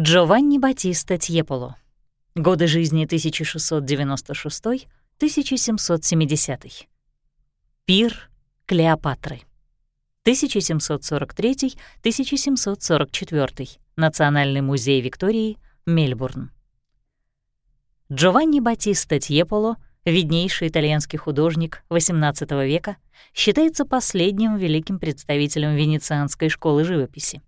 Джованни Батиста Тьеполо. Годы жизни 1696-1770. Пир Клеопатры. 1743-1744. Национальный музей Виктории, Мельбурн. Джованни Батиста Тьеполо, виднейший итальянский художник XVIII века, считается последним великим представителем венецианской школы живописи.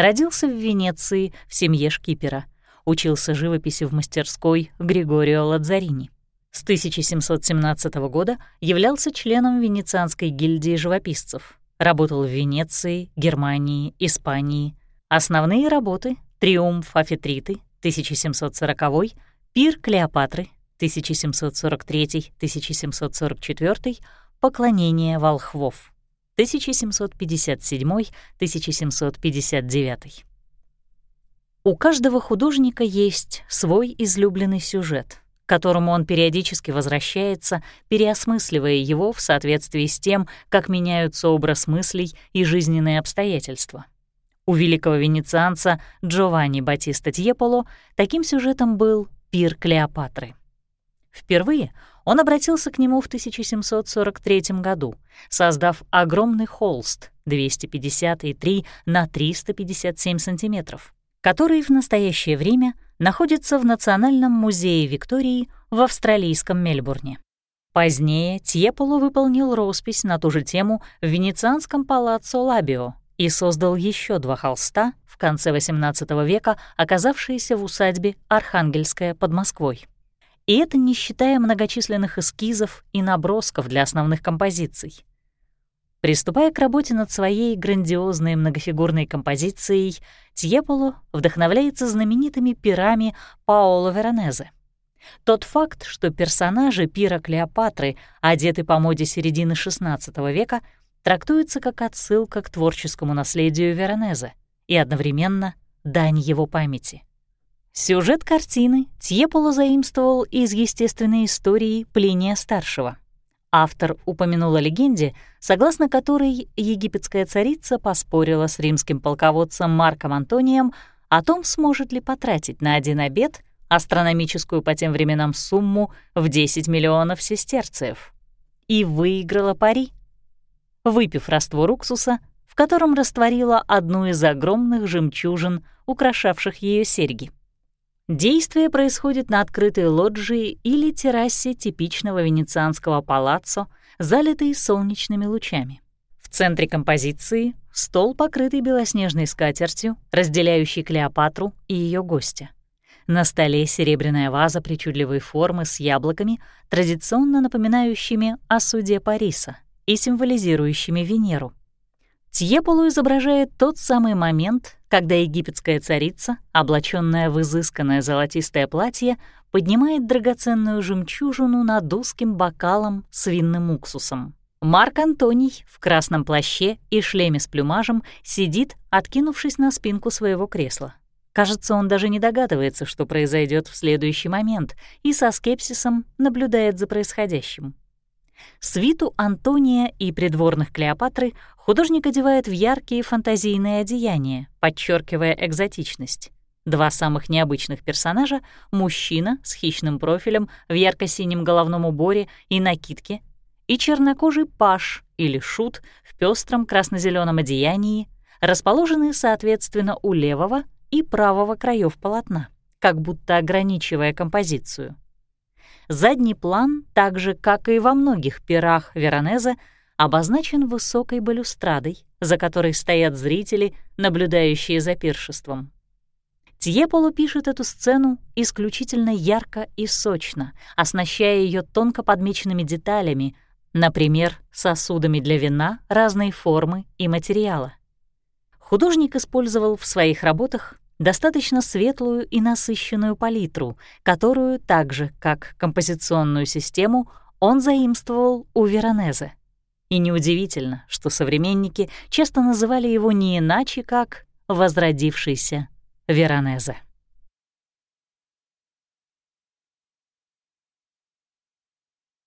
Родился в Венеции в семье шкипера, учился живописи в мастерской Григорио Ладзарини. С 1717 года являлся членом Венецианской гильдии живописцев, работал в Венеции, Германии, Испании. Основные работы «Триумф Афетриты» 1740 «Пир Клеопатры» 1743-1744, «Поклонение волхвов» 1757-1759. У каждого художника есть свой излюбленный сюжет, к которому он периодически возвращается, переосмысливая его в соответствии с тем, как меняются образ мыслей и жизненные обстоятельства. У великого венецианца Джованни Батиста Тьеполо таким сюжетом был «Пир Клеопатры». Впервые он обратился к нему в 1743 году, создав огромный холст 253 на 357 сантиметров, который в настоящее время находится в Национальном музее Виктории в австралийском Мельбурне. Позднее Тьеполо выполнил роспись на ту же тему в венецианском палаццо Лабио и создал еще два холста в конце XVIII века, оказавшиеся в усадьбе Архангельская под Москвой. И это не считая многочисленных эскизов и набросков для основных композиций. Приступая к работе над своей грандиозной многофигурной композицией, Тьеполо вдохновляется знаменитыми пирами Паоло Веронезе. Тот факт, что персонажи пира Клеопатры одеты по моде середины XVI века, трактуется как отсылка к творческому наследию Веронезе и одновременно дань его памяти. Сюжет картины Тьеполо заимствовал из естественной истории Плиния-старшего. Автор упомянул о легенде, согласно которой египетская царица поспорила с римским полководцем Марком Антонием о том, сможет ли потратить на один обед астрономическую по тем временам сумму в 10 миллионов сестерциев. И выиграла пари. Выпив раствор уксуса, в котором растворила одну из огромных жемчужин, украшавших ее серьги. Действие происходит на открытой лоджии или террасе типичного венецианского палаццо, залитой солнечными лучами. В центре композиции — стол, покрытый белоснежной скатертью, разделяющий Клеопатру и ее гостя. На столе серебряная ваза причудливой формы с яблоками, традиционно напоминающими о суде Париса и символизирующими Венеру. Тьеполу изображает тот самый момент, когда египетская царица, облаченная в изысканное золотистое платье, поднимает драгоценную жемчужину над узким бокалом с винным уксусом. Марк Антоний в красном плаще и шлеме с плюмажем сидит, откинувшись на спинку своего кресла. Кажется, он даже не догадывается, что произойдет в следующий момент, и со скепсисом наблюдает за происходящим. Свиту Антония и придворных Клеопатры художник одевает в яркие фантазийные одеяния, подчеркивая экзотичность. Два самых необычных персонажа — мужчина с хищным профилем в ярко-синем головном уборе и накидке, и чернокожий паш или шут в пестром красно-зеленом одеянии, расположены, соответственно, у левого и правого краев полотна, как будто ограничивая композицию. Задний план, так же, как и во многих пирах Веронезе, обозначен высокой балюстрадой, за которой стоят зрители, наблюдающие за пиршеством. Тьеполо пишет эту сцену исключительно ярко и сочно, оснащая ее тонко подмеченными деталями, например, сосудами для вина разной формы и материала. Художник использовал в своих работах достаточно светлую и насыщенную палитру, которую, так же как композиционную систему, он заимствовал у Веронезе. И неудивительно, что современники часто называли его не иначе, как «возродившийся Веронезе».